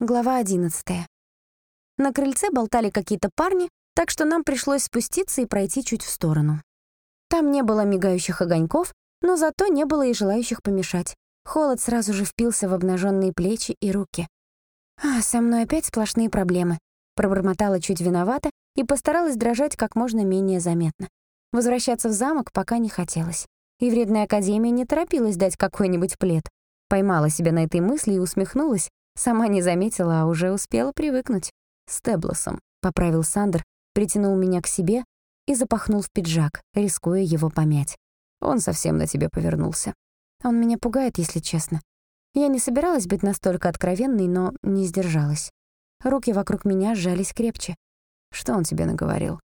Глава 11. На крыльце болтали какие-то парни, так что нам пришлось спуститься и пройти чуть в сторону. Там не было мигающих огоньков, но зато не было и желающих помешать. Холод сразу же впился в обнаженные плечи и руки. «А, со мной опять сплошные проблемы», — пробормотала чуть виновата и постаралась дрожать как можно менее заметно. Возвращаться в замок пока не хотелось. И вредная академия не торопилась дать какой-нибудь плед. Поймала себя на этой мысли и усмехнулась, Сама не заметила, а уже успела привыкнуть. «С Теблосом», — поправил Сандер, притянул меня к себе и запахнул в пиджак, рискуя его помять. Он совсем на тебе повернулся. Он меня пугает, если честно. Я не собиралась быть настолько откровенной, но не сдержалась. Руки вокруг меня сжались крепче. Что он тебе наговорил?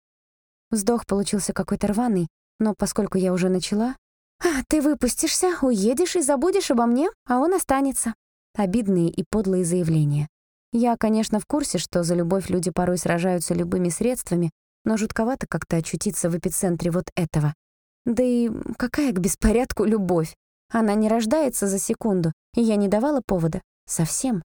Вздох получился какой-то рваный, но поскольку я уже начала... «А, ты выпустишься, уедешь и забудешь обо мне, а он останется обидные и подлые заявления. Я, конечно, в курсе, что за любовь люди порой сражаются любыми средствами, но жутковато как-то очутиться в эпицентре вот этого. Да и какая к беспорядку любовь? Она не рождается за секунду, и я не давала повода. Совсем.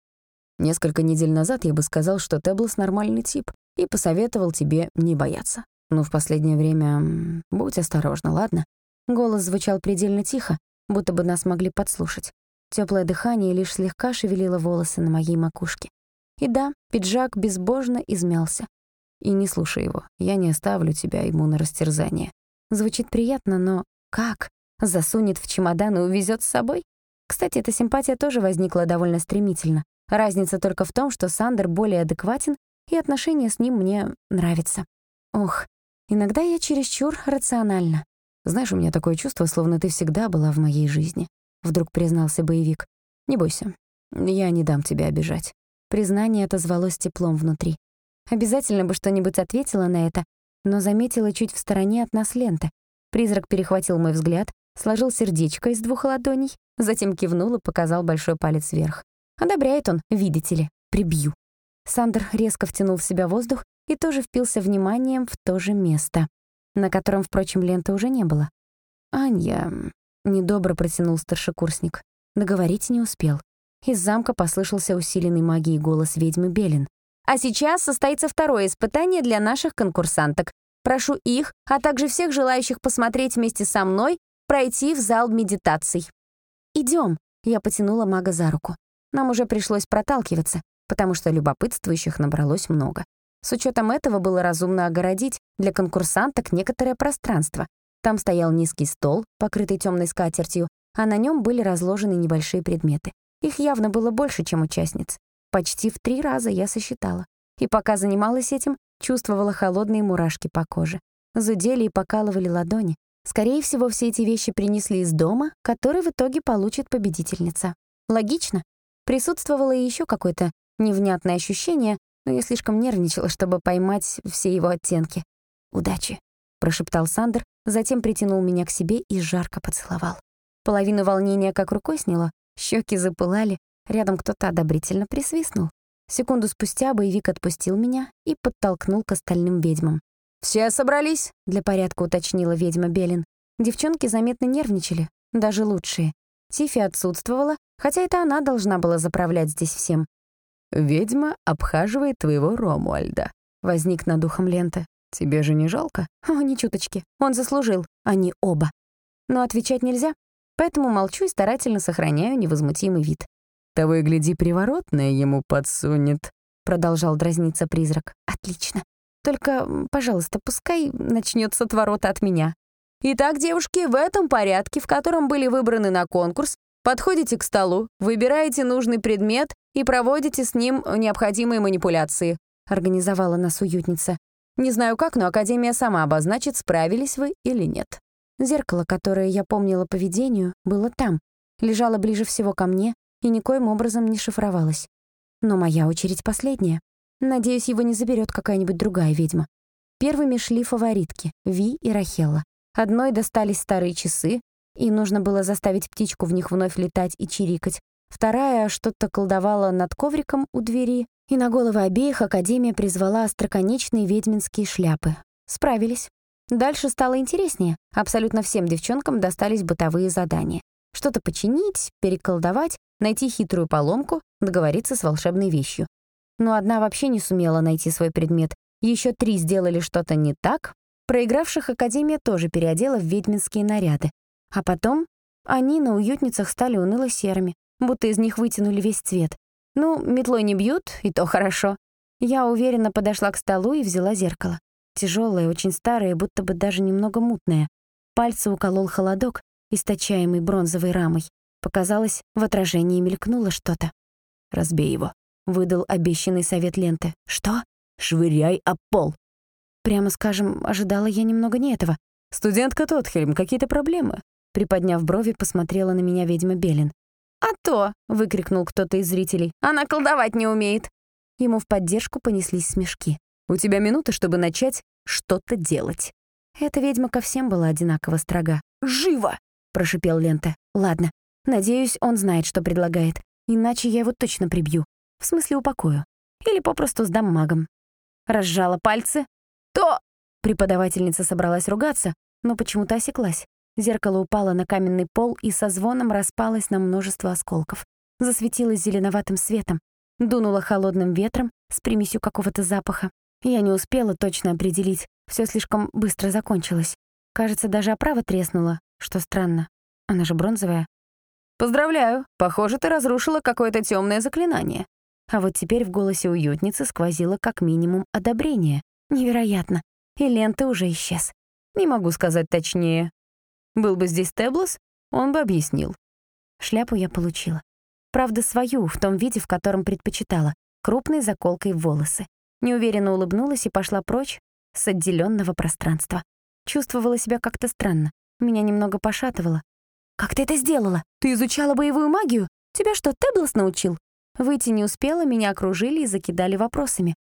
Несколько недель назад я бы сказал, что Теблс нормальный тип, и посоветовал тебе не бояться. Но в последнее время будь осторожна, ладно? Голос звучал предельно тихо, будто бы нас могли подслушать. Теплое дыхание лишь слегка шевелило волосы на моей макушке. И да, пиджак безбожно измялся. И не слушай его, я не оставлю тебя ему на растерзание. Звучит приятно, но как? Засунет в чемодан и увезет с собой? Кстати, эта симпатия тоже возникла довольно стремительно. Разница только в том, что Сандер более адекватен, и отношения с ним мне нравятся. Ох, иногда я чересчур рациональна. Знаешь, у меня такое чувство, словно ты всегда была в моей жизни. — вдруг признался боевик. «Не бойся, я не дам тебя обижать». Признание отозвалось теплом внутри. Обязательно бы что-нибудь ответила на это, но заметила чуть в стороне от нас лента. Призрак перехватил мой взгляд, сложил сердечко из двух ладоней, затем кивнул и показал большой палец вверх. Одобряет он, видите ли, прибью. Сандер резко втянул в себя воздух и тоже впился вниманием в то же место, на котором, впрочем, ленты уже не было. «Анья, Недобро протянул старшекурсник. Договорить не успел. Из замка послышался усиленный магией голос ведьмы Белин. «А сейчас состоится второе испытание для наших конкурсанток. Прошу их, а также всех желающих посмотреть вместе со мной, пройти в зал медитаций». Идем. я потянула мага за руку. Нам уже пришлось проталкиваться, потому что любопытствующих набралось много. С учетом этого было разумно огородить для конкурсанток некоторое пространство, там стоял низкий стол, покрытый темной скатертью, а на нем были разложены небольшие предметы. Их явно было больше, чем участниц. Почти в три раза я сосчитала. И пока занималась этим, чувствовала холодные мурашки по коже. Зудели и покалывали ладони. Скорее всего, все эти вещи принесли из дома, который в итоге получит победительница. Логично. Присутствовало и еще какое-то невнятное ощущение, но я слишком нервничала, чтобы поймать все его оттенки. «Удачи», — прошептал Сандер, затем притянул меня к себе и жарко поцеловал. Половину волнения как рукой сняло, щеки запылали, рядом кто-то одобрительно присвистнул. Секунду спустя боевик отпустил меня и подтолкнул к остальным ведьмам. «Все собрались?» — для порядка уточнила ведьма Белин. Девчонки заметно нервничали, даже лучшие. Тифи отсутствовала, хотя это она должна была заправлять здесь всем. «Ведьма обхаживает твоего Ромуальда», — возник над ухом лента. Тебе же не жалко? О, ни чуточки. Он заслужил. Они оба. Но отвечать нельзя, поэтому молчу и старательно сохраняю невозмутимый вид. «Того и гляди, приворотное ему подсунет», — продолжал дразниться призрак. «Отлично. Только, пожалуйста, пускай начнется отворота от меня». «Итак, девушки, в этом порядке, в котором были выбраны на конкурс, подходите к столу, выбираете нужный предмет и проводите с ним необходимые манипуляции», — организовала нас уютница. Не знаю как, но Академия сама обозначит, справились вы или нет. Зеркало, которое я помнила по видению, было там, лежало ближе всего ко мне и никоим образом не шифровалось. Но моя очередь последняя. Надеюсь, его не заберет какая-нибудь другая ведьма. Первыми шли фаворитки — Ви и Рахелла. Одной достались старые часы, и нужно было заставить птичку в них вновь летать и чирикать. Вторая что-то колдовала над ковриком у двери, и на головы обеих Академия призвала остроконечные ведьминские шляпы. Справились. Дальше стало интереснее. Абсолютно всем девчонкам достались бытовые задания. Что-то починить, переколдовать, найти хитрую поломку, договориться с волшебной вещью. но одна вообще не сумела найти свой предмет. Еще три сделали что-то не так. Проигравших Академия тоже переодела в ведьминские наряды. А потом они на уютницах стали уныло-серыми, будто из них вытянули весь цвет. Ну, метлой не бьют, и то хорошо. Я уверенно подошла к столу и взяла зеркало. Тяжелое, очень старое, будто бы даже немного мутное. Пальцы уколол холодок, источаемый бронзовой рамой. Показалось, в отражении мелькнуло что-то. «Разбей его», — выдал обещанный совет ленты. «Что?» «Швыряй об пол». Прямо скажем, ожидала я немного не этого. «Студентка Тотхельм, какие-то проблемы?» Приподняв брови, посмотрела на меня ведьма Белин. «А то!» — выкрикнул кто-то из зрителей. «Она колдовать не умеет!» Ему в поддержку понеслись смешки. «У тебя минута, чтобы начать что-то делать». Эта ведьма ко всем была одинаково строга. «Живо!» — прошипел Лента. «Ладно, надеюсь, он знает, что предлагает. Иначе я его точно прибью. В смысле, упокою. Или попросту сдам магам». Разжала пальцы. «То!» Преподавательница собралась ругаться, но почему-то осеклась. Зеркало упало на каменный пол и со звоном распалось на множество осколков. Засветилось зеленоватым светом, дунуло холодным ветром с примесью какого-то запаха. Я не успела точно определить, все слишком быстро закончилось. Кажется, даже оправа треснула, что странно. Она же бронзовая. «Поздравляю, похоже, ты разрушила какое-то темное заклинание». А вот теперь в голосе уютницы сквозило как минимум одобрение. Невероятно. И лента уже исчез. Не могу сказать точнее. Был бы здесь Теблос, он бы объяснил. Шляпу я получила. Правда, свою, в том виде, в котором предпочитала, крупной заколкой в волосы. Неуверенно улыбнулась и пошла прочь с отделенного пространства. Чувствовала себя как-то странно. Меня немного пошатывало. «Как ты это сделала? Ты изучала боевую магию? Тебя что, Теблос научил?» Выйти не успела, меня окружили и закидали вопросами.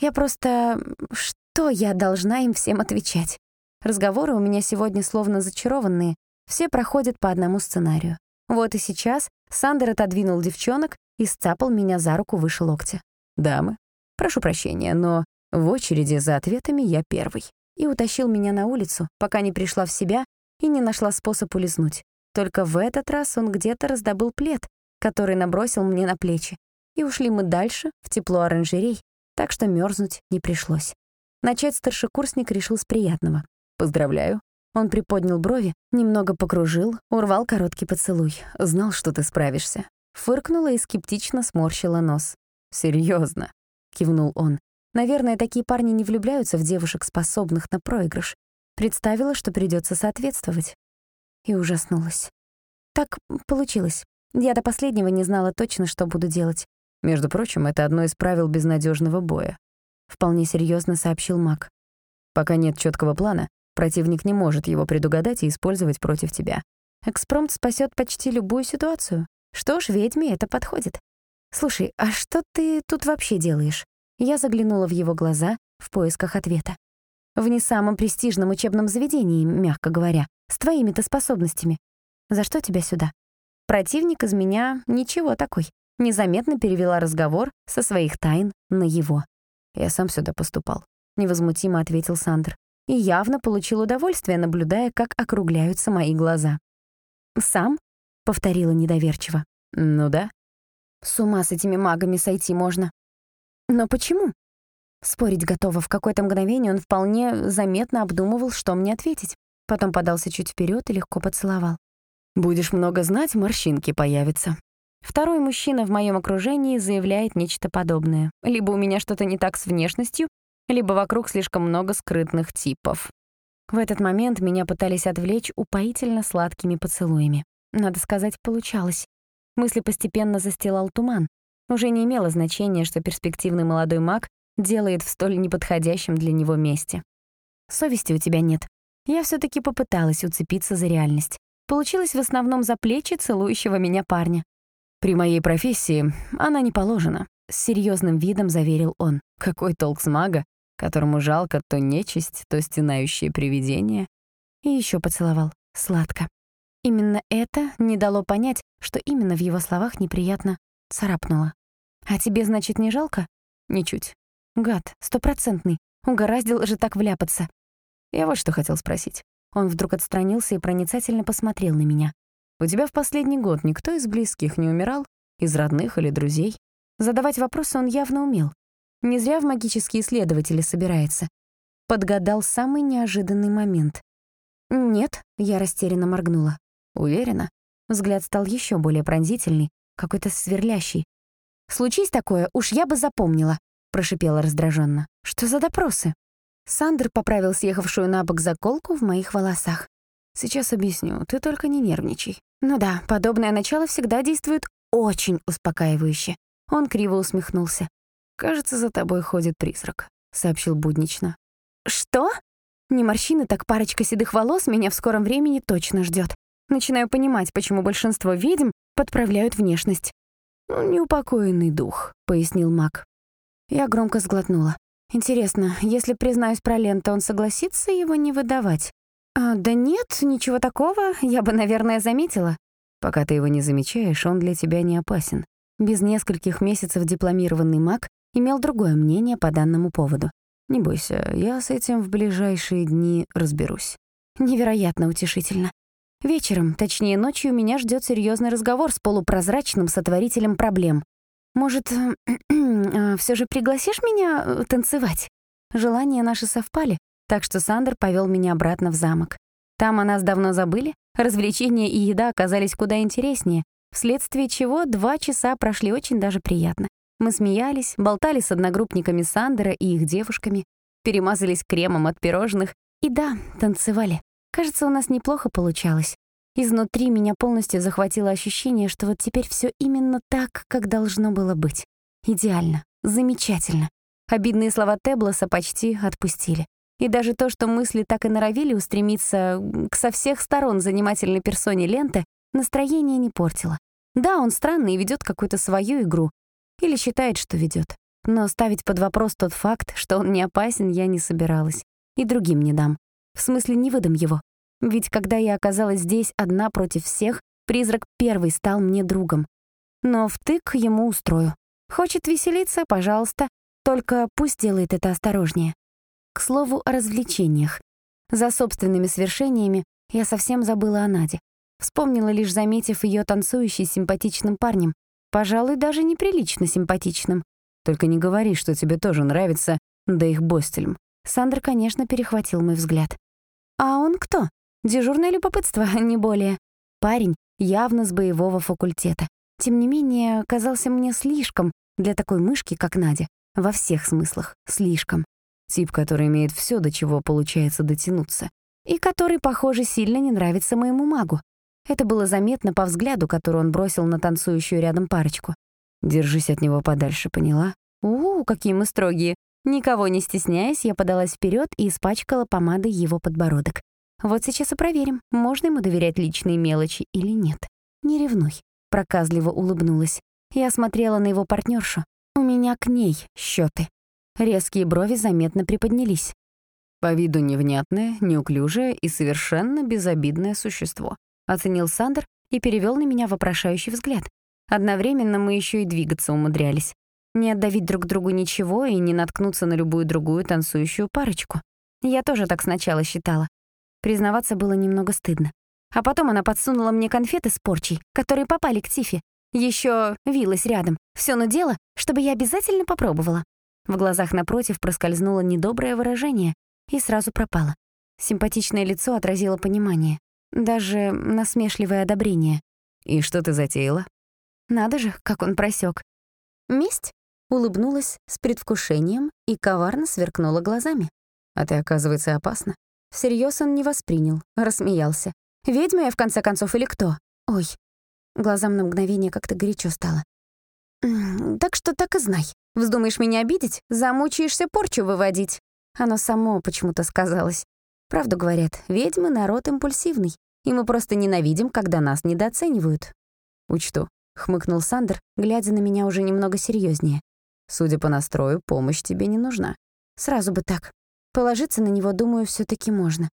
Я просто... Что я должна им всем отвечать? Разговоры у меня сегодня словно зачарованные, все проходят по одному сценарию. Вот и сейчас Сандер отодвинул девчонок и сцапал меня за руку выше локтя. «Дамы, прошу прощения, но в очереди за ответами я первый». И утащил меня на улицу, пока не пришла в себя и не нашла способ улизнуть. Только в этот раз он где-то раздобыл плед, который набросил мне на плечи. И ушли мы дальше, в тепло оранжерей, так что мерзнуть не пришлось. Начать старшекурсник решил с приятного. «Поздравляю». Он приподнял брови, немного покружил, урвал короткий поцелуй. «Знал, что ты справишься». Фыркнула и скептично сморщила нос. «Серьёзно?» — кивнул он. «Наверное, такие парни не влюбляются в девушек, способных на проигрыш. Представила, что придется соответствовать. И ужаснулась. Так получилось. Я до последнего не знала точно, что буду делать. Между прочим, это одно из правил безнадежного боя. Вполне серьезно сообщил Мак. Пока нет четкого плана, Противник не может его предугадать и использовать против тебя. Экспромт спасет почти любую ситуацию. Что ж, ведьме это подходит. Слушай, а что ты тут вообще делаешь? Я заглянула в его глаза в поисках ответа. В не самом престижном учебном заведении, мягко говоря, с твоими-то способностями. За что тебя сюда? Противник из меня ничего такой. Незаметно перевела разговор со своих тайн на его. Я сам сюда поступал. Невозмутимо ответил Сандр и явно получил удовольствие, наблюдая, как округляются мои глаза. «Сам?» — повторила недоверчиво. «Ну да». «С ума с этими магами сойти можно». «Но почему?» Спорить готова. В какое-то мгновение он вполне заметно обдумывал, что мне ответить. Потом подался чуть вперед и легко поцеловал. «Будешь много знать, морщинки появятся». Второй мужчина в моем окружении заявляет нечто подобное. Либо у меня что-то не так с внешностью, либо вокруг слишком много скрытных типов. В этот момент меня пытались отвлечь упоительно сладкими поцелуями. Надо сказать, получалось. Мысли постепенно застилал туман. Уже не имело значения, что перспективный молодой маг делает в столь неподходящем для него месте. Совести у тебя нет. Я все таки попыталась уцепиться за реальность. Получилось в основном за плечи целующего меня парня. «При моей профессии она не положена», — с серьезным видом заверил он. «Какой толк с мага, которому жалко то нечисть, то стенающее привидение, и еще поцеловал, сладко. Именно это не дало понять, что именно в его словах неприятно царапнуло. «А тебе, значит, не жалко?» «Ничуть». «Гад, стопроцентный. Угораздил же так вляпаться». «Я вот что хотел спросить». Он вдруг отстранился и проницательно посмотрел на меня. «У тебя в последний год никто из близких не умирал? Из родных или друзей?» Задавать вопросы он явно умел, Не зря в магические исследователи собирается. Подгадал самый неожиданный момент. «Нет», — я растерянно моргнула. «Уверена?» Взгляд стал еще более пронзительный, какой-то сверлящий. «Случись такое, уж я бы запомнила», — прошипела раздраженно. «Что за допросы?» Сандер поправил съехавшую на бок заколку в моих волосах. «Сейчас объясню, ты только не нервничай». «Ну да, подобное начало всегда действует очень успокаивающе». Он криво усмехнулся. «Кажется, за тобой ходит призрак», — сообщил буднично. «Что?» Не морщины, так парочка седых волос меня в скором времени точно ждет. Начинаю понимать, почему большинство ведьм подправляют внешность. «Ну, «Неупокоенный дух», — пояснил маг. Я громко сглотнула. Интересно, если признаюсь про ленту, он согласится его не выдавать? А, да нет, ничего такого, я бы, наверное, заметила. Пока ты его не замечаешь, он для тебя не опасен. Без нескольких месяцев дипломированный маг имел другое мнение по данному поводу. Не бойся, я с этим в ближайшие дни разберусь. Невероятно утешительно. Вечером, точнее ночью, меня ждет серьезный разговор с полупрозрачным сотворителем проблем. Может, а, все же пригласишь меня э, танцевать? Желания наши совпали, так что Сандер повел меня обратно в замок. Там о нас давно забыли, развлечения и еда оказались куда интереснее, вследствие чего два часа прошли очень даже приятно. Мы смеялись, болтали с одногруппниками Сандера и их девушками, перемазались кремом от пирожных и, да, танцевали. Кажется, у нас неплохо получалось. Изнутри меня полностью захватило ощущение, что вот теперь все именно так, как должно было быть. Идеально, замечательно. Обидные слова Теблоса почти отпустили. И даже то, что мысли так и норовили устремиться к со всех сторон занимательной персоне ленты, настроение не портило. Да, он странный и ведет какую-то свою игру, или считает, что ведет. Но ставить под вопрос тот факт, что он не опасен, я не собиралась. И другим не дам. В смысле, не выдам его. Ведь когда я оказалась здесь одна против всех, призрак первый стал мне другом. Но втык ему устрою. Хочет веселиться, пожалуйста, только пусть делает это осторожнее. К слову о развлечениях. За собственными свершениями я совсем забыла о Наде. Вспомнила лишь, заметив ее танцующей с симпатичным парнем, Пожалуй, даже неприлично симпатичным. Только не говори, что тебе тоже нравится Дейх Бостельм. Сандер, конечно, перехватил мой взгляд. А он кто? Дежурное любопытство, не более. Парень явно с боевого факультета. Тем не менее, казался мне слишком для такой мышки, как Надя. Во всех смыслах слишком. Тип, который имеет все, до чего получается дотянуться. И который, похоже, сильно не нравится моему магу. Это было заметно по взгляду, который он бросил на танцующую рядом парочку. «Держись от него подальше, поняла?» «У, какие мы строгие!» Никого не стесняясь, я подалась вперед и испачкала помадой его подбородок. Вот сейчас и проверим, можно ему доверять личные мелочи или нет. «Не ревнуй», — проказливо улыбнулась. Я смотрела на его партнершу. У меня к ней счеты. Резкие брови заметно приподнялись. По виду невнятное, неуклюжее и совершенно безобидное существо. Оценил Сандер и перевел на меня вопрошающий взгляд. Одновременно мы еще и двигаться умудрялись. Не отдавить друг другу ничего и не наткнуться на любую другую танцующую парочку. Я тоже так сначала считала. Признаваться было немного стыдно. А потом она подсунула мне конфеты с порчей, которые попали к Тифе. Еще вилась рядом. Все но дело, чтобы я обязательно попробовала. В глазах напротив проскользнуло недоброе выражение и сразу пропало. Симпатичное лицо отразило понимание. Даже насмешливое одобрение. «И что ты затеяла?» Надо же, как он просек. «Месть?» — улыбнулась с предвкушением и коварно сверкнула глазами. «А ты, оказывается, опасна». Всерьез он не воспринял, рассмеялся. «Ведьма я, в конце концов, или кто?» «Ой». Глазам на мгновение как-то горячо стало. «Так что так и знай. Вздумаешь меня обидеть, замучаешься порчу выводить». Оно само почему-то сказалось. Правду говорят, ведьмы — народ импульсивный, и мы просто ненавидим, когда нас недооценивают. «Учту», — хмыкнул Сандер, глядя на меня уже немного серьезнее. «Судя по настрою, помощь тебе не нужна. Сразу бы так. Положиться на него, думаю, все таки можно.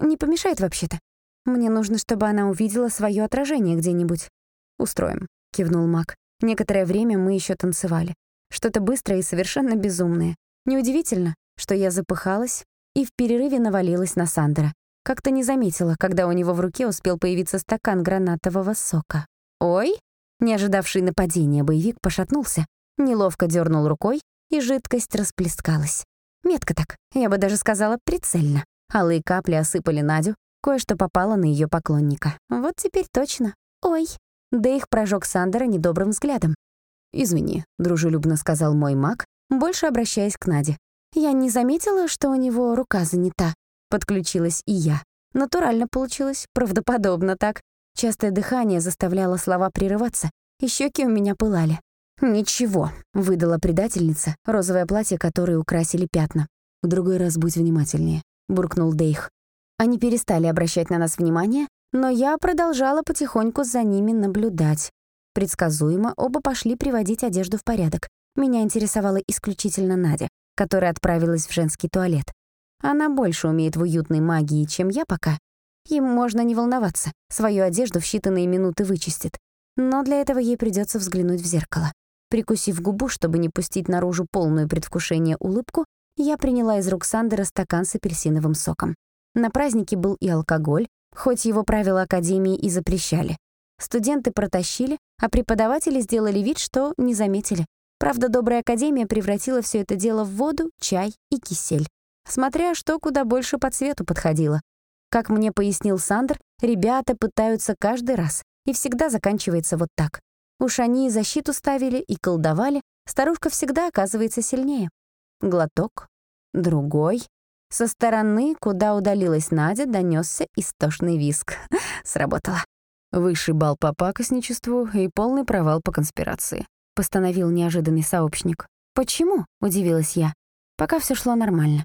Не помешает вообще-то. Мне нужно, чтобы она увидела свое отражение где-нибудь. Устроим», — кивнул Мак. Некоторое время мы еще танцевали. Что-то быстрое и совершенно безумное. Неудивительно, что я запыхалась и в перерыве навалилась на Сандера. Как-то не заметила, когда у него в руке успел появиться стакан гранатового сока. «Ой!» Не ожидавший нападения боевик пошатнулся, неловко дернул рукой и жидкость расплескалась. Метко так, я бы даже сказала прицельно. Алые капли осыпали Надю, кое-что попало на ее поклонника. Вот теперь точно. Ой. Да их прожег Сандера недобрым взглядом. «Извини», — дружелюбно сказал мой маг, больше обращаясь к Наде. «Я не заметила, что у него рука занята», — подключилась и я. Натурально получилось, правдоподобно так. Частое дыхание заставляло слова прерываться, и щеки у меня пылали. «Ничего», — выдала предательница, розовое платье, которое украсили пятна. «В другой раз будь внимательнее», — буркнул Дейх. Они перестали обращать на нас внимание, но я продолжала потихоньку за ними наблюдать. Предсказуемо оба пошли приводить одежду в порядок. Меня интересовала исключительно Надя, которая отправилась в женский туалет. Она больше умеет в уютной магии, чем я пока. Им можно не волноваться, свою одежду в считанные минуты вычистит. Но для этого ей придется взглянуть в зеркало. Прикусив губу, чтобы не пустить наружу полную предвкушение улыбку, я приняла из рук Сандера стакан с апельсиновым соком. На празднике был и алкоголь, хоть его правила Академии и запрещали. Студенты протащили, а преподаватели сделали вид, что не заметили. Правда, добрая Академия превратила все это дело в воду, чай и кисель. Смотря что куда больше по цвету подходило. Как мне пояснил Сандер, ребята пытаются каждый раз, и всегда заканчивается вот так. Уж они и защиту ставили, и колдовали, старушка всегда оказывается сильнее. Глоток, другой. Со стороны, куда удалилась Надя, донесся истошный виск. Сработало. Высший балл по пакостничеству и полный провал по конспирации, постановил неожиданный сообщник. «Почему?» — удивилась я. Пока все шло нормально.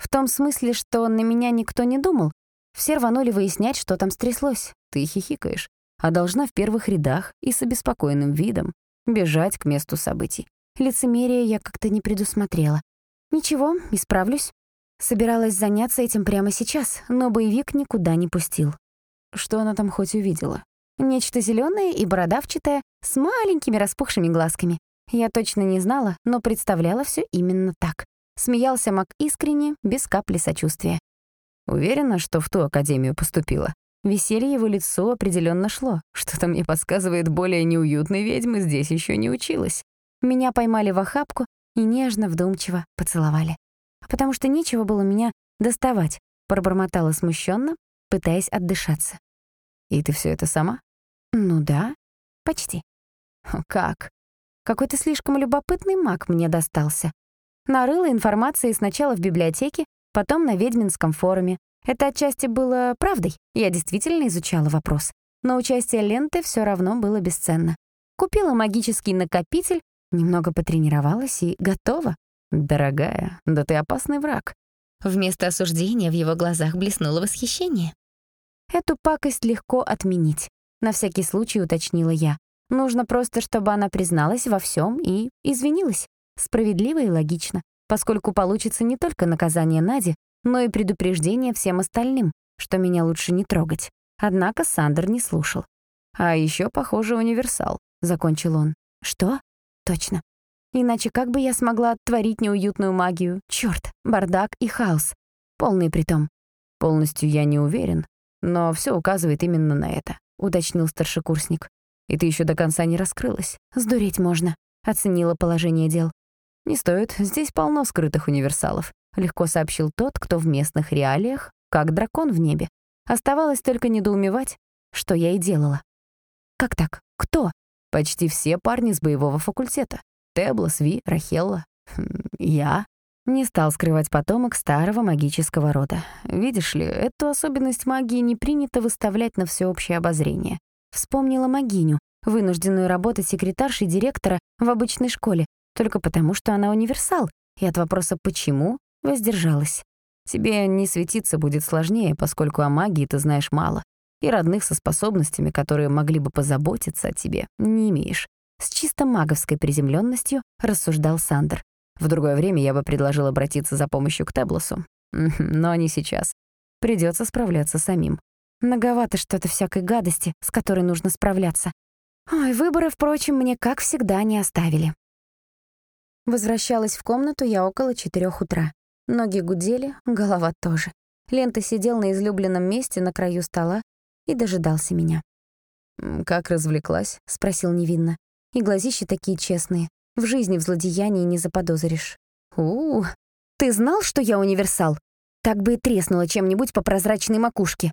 В том смысле, что на меня никто не думал. Все рванули выяснять, что там стряслось. Ты хихикаешь, а должна в первых рядах и с обеспокоенным видом бежать к месту событий. Лицемерие я как-то не предусмотрела. Ничего, исправлюсь. Собиралась заняться этим прямо сейчас, но боевик никуда не пустил. Что она там хоть увидела? Нечто зеленое и бородавчатое, с маленькими распухшими глазками. Я точно не знала, но представляла все именно так. Смеялся Мак искренне, без капли сочувствия. Уверена, что в ту академию поступила. Веселье его лицо определенно шло. Что-то мне подсказывает, более неуютной ведьмы здесь еще не училась. Меня поймали в охапку и нежно, вдумчиво поцеловали. Потому что нечего было меня доставать, пробормотала смущенно, пытаясь отдышаться. «И ты все это сама?» «Ну да, почти». «Как?» Какой-то слишком любопытный маг мне достался. Нарыла информации сначала в библиотеке, потом на ведьминском форуме. Это отчасти было правдой, я действительно изучала вопрос. Но участие ленты все равно было бесценно. Купила магический накопитель, немного потренировалась и готова. «Дорогая, да ты опасный враг». Вместо осуждения в его глазах блеснуло восхищение. Эту пакость легко отменить. На всякий случай уточнила я. Нужно просто, чтобы она призналась во всем и извинилась. Справедливо и логично, поскольку получится не только наказание Нади, но и предупреждение всем остальным, что меня лучше не трогать. Однако Сандер не слушал. «А еще, похоже, универсал», — закончил он. «Что? Точно. Иначе как бы я смогла творить неуютную магию? Чёрт, бардак и хаос. Полный притом». «Полностью я не уверен, но все указывает именно на это», — уточнил старшекурсник. «И ты еще до конца не раскрылась». «Сдуреть можно», — оценила положение дел. «Не стоит, здесь полно скрытых универсалов», — легко сообщил тот, кто в местных реалиях, как дракон в небе. Оставалось только недоумевать, что я и делала. «Как так? Кто?» «Почти все парни с боевого факультета. Тебла, Сви, Рахелла. Хм, я». Не стал скрывать потомок старого магического рода. Видишь ли, эту особенность магии не принято выставлять на всеобщее обозрение. Вспомнила магиню, вынужденную работать секретаршей директора в обычной школе, только потому, что она универсал, и от вопроса «почему» воздержалась. Тебе не светиться будет сложнее, поскольку о магии ты знаешь мало, и родных со способностями, которые могли бы позаботиться о тебе, не имеешь. С чисто маговской приземленностью рассуждал Сандер. В другое время я бы предложил обратиться за помощью к Теблосу. Но не сейчас. Придется справляться самим. Многовато что-то всякой гадости, с которой нужно справляться. Ой, выбора, впрочем, мне, как всегда, не оставили. Возвращалась в комнату я около четырех утра. Ноги гудели, голова тоже. Лента сидел на излюбленном месте на краю стола и дожидался меня. «Как развлеклась?» — спросил невинно. И глазища такие честные. В жизни в злодеянии не заподозришь. у, -у ты знал, что я универсал? Так бы и треснула чем-нибудь по прозрачной макушке.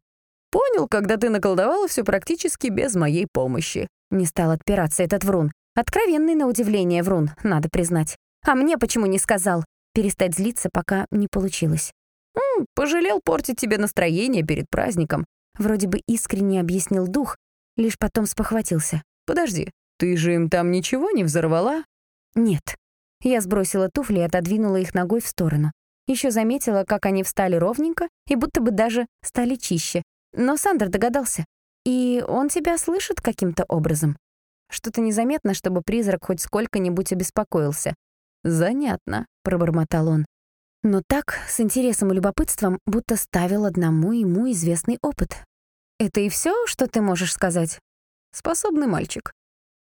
Понял, когда ты наколдовала все практически без моей помощи. Не стал отпираться этот врун. Откровенный на удивление врун, надо признать. А мне почему не сказал? Перестать злиться пока не получилось. «М, «Пожалел портить тебе настроение перед праздником», вроде бы искренне объяснил дух, лишь потом спохватился. «Подожди, ты же им там ничего не взорвала?» «Нет». Я сбросила туфли и отодвинула их ногой в сторону. Еще заметила, как они встали ровненько и будто бы даже стали чище. Но Сандер догадался. И он тебя слышит каким-то образом. Что-то незаметно, чтобы призрак хоть сколько-нибудь обеспокоился. «Занятно», — пробормотал он. Но так, с интересом и любопытством, будто ставил одному ему известный опыт. «Это и все, что ты можешь сказать?» «Способный мальчик».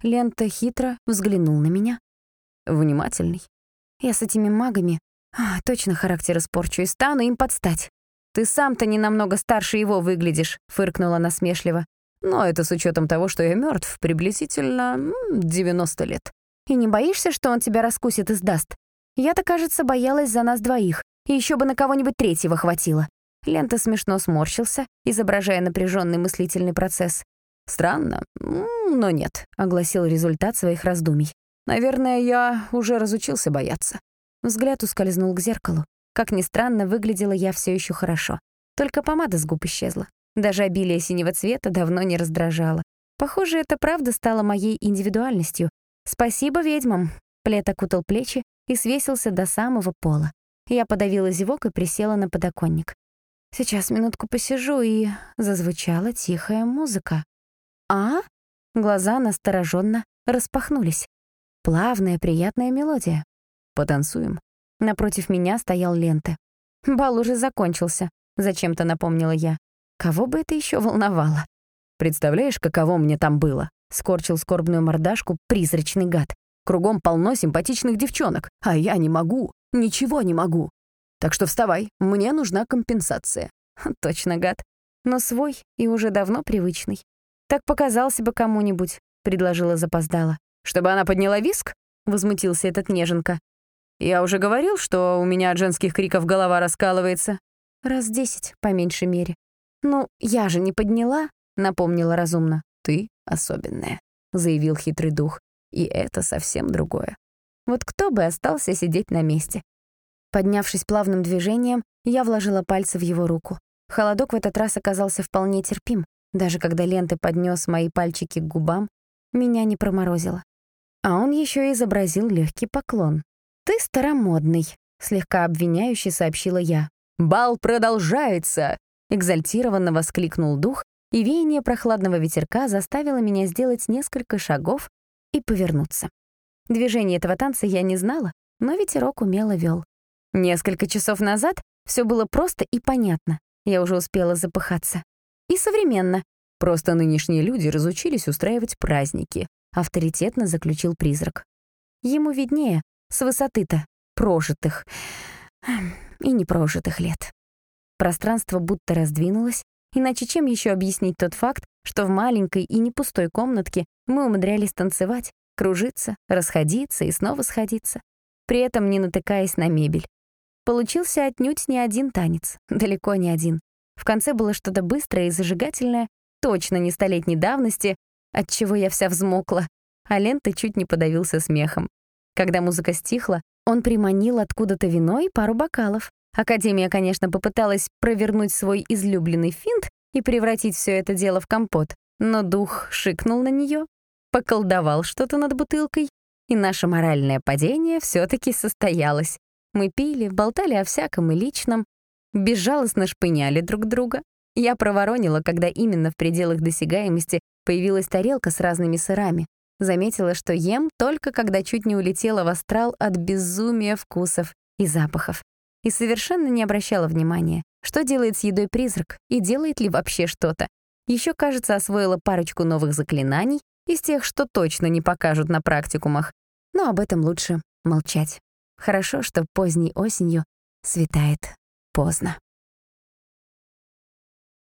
Лента хитро взглянул на меня. «Внимательный». «Я с этими магами а, точно характер испорчу и стану им подстать». «Ты сам-то не намного старше его выглядишь», — фыркнула насмешливо. «Но это с учетом того, что я мертв приблизительно 90 лет». «И не боишься, что он тебя раскусит и сдаст? Я-то, кажется, боялась за нас двоих, и еще бы на кого-нибудь третьего хватило». Лента смешно сморщился, изображая напряженный мыслительный процесс. «Странно, но нет», — огласил результат своих раздумий. «Наверное, я уже разучился бояться». Взгляд ускользнул к зеркалу. Как ни странно, выглядела я все еще хорошо. Только помада с губ исчезла. Даже обилие синего цвета давно не раздражало. Похоже, это правда стало моей индивидуальностью. Спасибо ведьмам. Плед окутал плечи и свесился до самого пола. Я подавила зевок и присела на подоконник. Сейчас минутку посижу, и зазвучала тихая музыка. «А?» Глаза настороженно распахнулись. Плавная, приятная мелодия. «Потанцуем?» Напротив меня стоял Лента. «Бал уже закончился», — зачем-то напомнила я. Кого бы это еще волновало? «Представляешь, каково мне там было?» — скорчил скорбную мордашку призрачный гад. «Кругом полно симпатичных девчонок, а я не могу, ничего не могу. Так что вставай, мне нужна компенсация». Точно гад. Но свой и уже давно привычный. «Так показался бы кому-нибудь», — предложила запоздала. «Чтобы она подняла виск?» — возмутился этот неженка. Я уже говорил, что у меня от женских криков голова раскалывается. Раз десять, по меньшей мере. Ну, я же не подняла, напомнила разумно. Ты особенная, заявил хитрый дух. И это совсем другое. Вот кто бы остался сидеть на месте? Поднявшись плавным движением, я вложила пальцы в его руку. Холодок в этот раз оказался вполне терпим. Даже когда ленты поднес мои пальчики к губам, меня не проморозило. А он еще изобразил легкий поклон, «Ты старомодный», — слегка обвиняюще сообщила я. «Бал продолжается!» — экзальтированно воскликнул дух, и веяние прохладного ветерка заставило меня сделать несколько шагов и повернуться. Движение этого танца я не знала, но ветерок умело вел. Несколько часов назад все было просто и понятно. Я уже успела запыхаться. И современно. Просто нынешние люди разучились устраивать праздники, авторитетно заключил призрак. Ему виднее, с высоты-то прожитых и непрожитых лет. Пространство будто раздвинулось, иначе чем еще объяснить тот факт, что в маленькой и не пустой комнатке мы умудрялись танцевать, кружиться, расходиться и снова сходиться, при этом не натыкаясь на мебель. Получился отнюдь не один танец, далеко не один. В конце было что-то быстрое и зажигательное, точно не столетней давности, от чего я вся взмокла, а Лента чуть не подавился смехом. Когда музыка стихла, он приманил откуда-то вино и пару бокалов. Академия, конечно, попыталась провернуть свой излюбленный финт и превратить все это дело в компот, но дух шикнул на нее, поколдовал что-то над бутылкой, и наше моральное падение все таки состоялось. Мы пили, болтали о всяком и личном, безжалостно шпыняли друг друга. Я проворонила, когда именно в пределах досягаемости появилась тарелка с разными сырами. Заметила, что ем только когда чуть не улетела в астрал от безумия вкусов и запахов. И совершенно не обращала внимания, что делает с едой призрак и делает ли вообще что-то. Еще, кажется, освоила парочку новых заклинаний из тех, что точно не покажут на практикумах. Но об этом лучше молчать. Хорошо, что поздней осенью светает поздно.